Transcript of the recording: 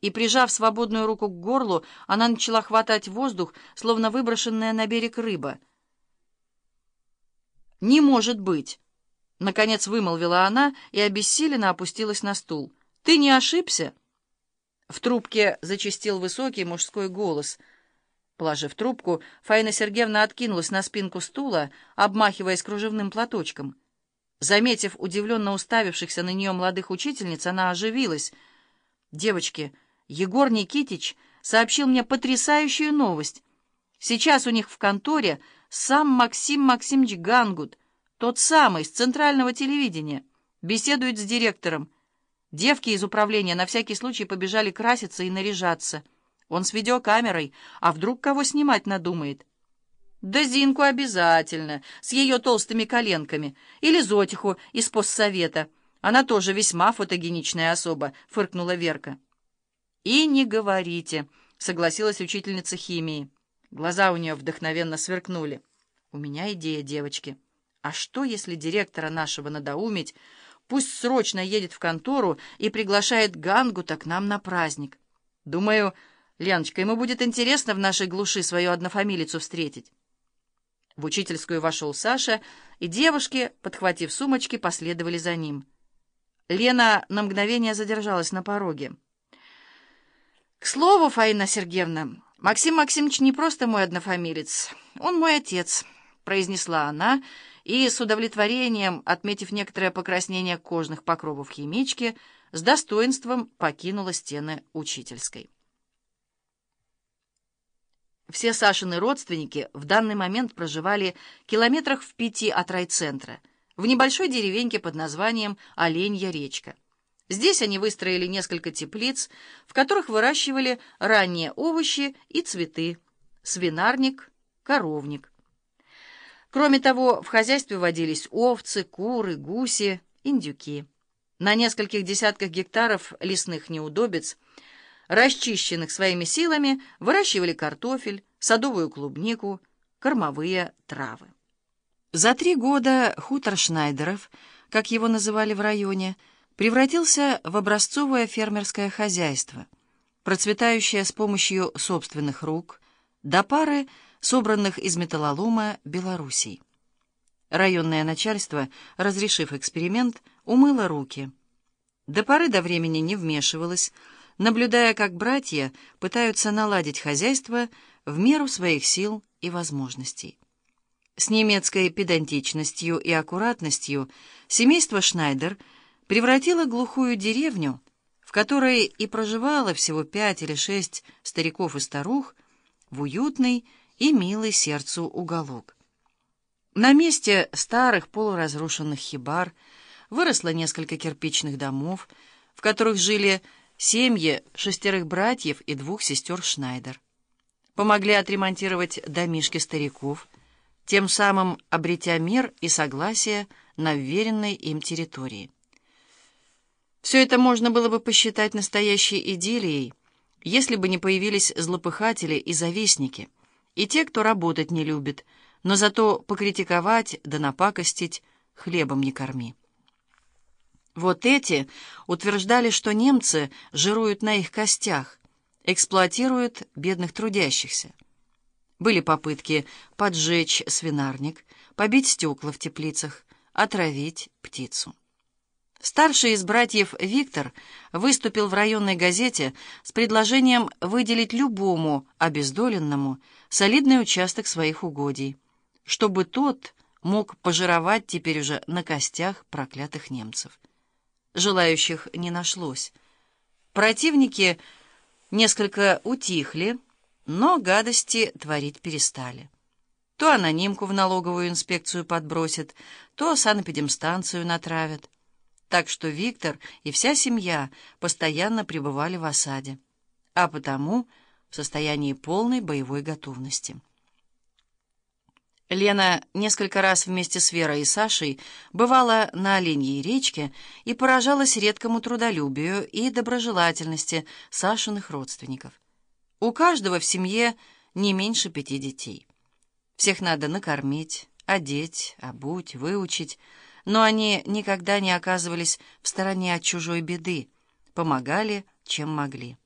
и, прижав свободную руку к горлу, она начала хватать воздух, словно выброшенная на берег рыба. «Не может быть!» — наконец вымолвила она и обессиленно опустилась на стул. «Ты не ошибся?» В трубке зачастил высокий мужской голос. Положив трубку, Фаина Сергеевна откинулась на спинку стула, обмахиваясь кружевным платочком. Заметив удивленно уставившихся на нее молодых учительниц, она оживилась. «Девочки!» Егор Никитич сообщил мне потрясающую новость. Сейчас у них в конторе сам Максим Максимович Гангут, тот самый, с центрального телевидения, беседует с директором. Девки из управления на всякий случай побежали краситься и наряжаться. Он с видеокамерой, а вдруг кого снимать надумает? Да Зинку обязательно, с ее толстыми коленками, или Зотиху из постсовета. Она тоже весьма фотогеничная особа, фыркнула Верка. «И не говорите», — согласилась учительница химии. Глаза у нее вдохновенно сверкнули. «У меня идея, девочки. А что, если директора нашего надоумить, пусть срочно едет в контору и приглашает Гангута к нам на праздник? Думаю, Леночка, ему будет интересно в нашей глуши свою однофамилицу встретить». В учительскую вошел Саша, и девушки, подхватив сумочки, последовали за ним. Лена на мгновение задержалась на пороге. К слову, Фаина Сергеевна, Максим Максимович не просто мой однофамилец, он мой отец, произнесла она, и с удовлетворением, отметив некоторое покраснение кожных покровов химички, с достоинством покинула стены учительской. Все Сашины родственники в данный момент проживали километрах в пяти от райцентра, в небольшой деревеньке под названием Оленья речка. Здесь они выстроили несколько теплиц, в которых выращивали ранние овощи и цветы, свинарник, коровник. Кроме того, в хозяйстве водились овцы, куры, гуси, индюки. На нескольких десятках гектаров лесных неудобиц, расчищенных своими силами, выращивали картофель, садовую клубнику, кормовые травы. За три года хутор Шнайдеров, как его называли в районе, превратился в образцовое фермерское хозяйство, процветающее с помощью собственных рук, до пары собранных из металлолома Белоруссий. Районное начальство, разрешив эксперимент, умыло руки. До поры до времени не вмешивалось, наблюдая, как братья пытаются наладить хозяйство в меру своих сил и возможностей. С немецкой педантичностью и аккуратностью семейство Шнайдер – превратила глухую деревню, в которой и проживало всего пять или шесть стариков и старух, в уютный и милый сердцу уголок. На месте старых полуразрушенных хибар выросло несколько кирпичных домов, в которых жили семьи шестерых братьев и двух сестер Шнайдер. Помогли отремонтировать домишки стариков, тем самым обретя мир и согласие на вверенной им территории. Все это можно было бы посчитать настоящей идиллией, если бы не появились злопыхатели и завистники, и те, кто работать не любит, но зато покритиковать да напакостить хлебом не корми. Вот эти утверждали, что немцы жируют на их костях, эксплуатируют бедных трудящихся. Были попытки поджечь свинарник, побить стекла в теплицах, отравить птицу. Старший из братьев Виктор выступил в районной газете с предложением выделить любому обездоленному солидный участок своих угодий, чтобы тот мог пожировать теперь уже на костях проклятых немцев. Желающих не нашлось. Противники несколько утихли, но гадости творить перестали. То анонимку в налоговую инспекцию подбросят, то санэпидемстанцию натравят так что Виктор и вся семья постоянно пребывали в осаде, а потому в состоянии полной боевой готовности. Лена несколько раз вместе с Верой и Сашей бывала на Оленьей речке и поражалась редкому трудолюбию и доброжелательности Сашиных родственников. У каждого в семье не меньше пяти детей. Всех надо накормить, одеть, обуть, выучить, но они никогда не оказывались в стороне от чужой беды, помогали, чем могли.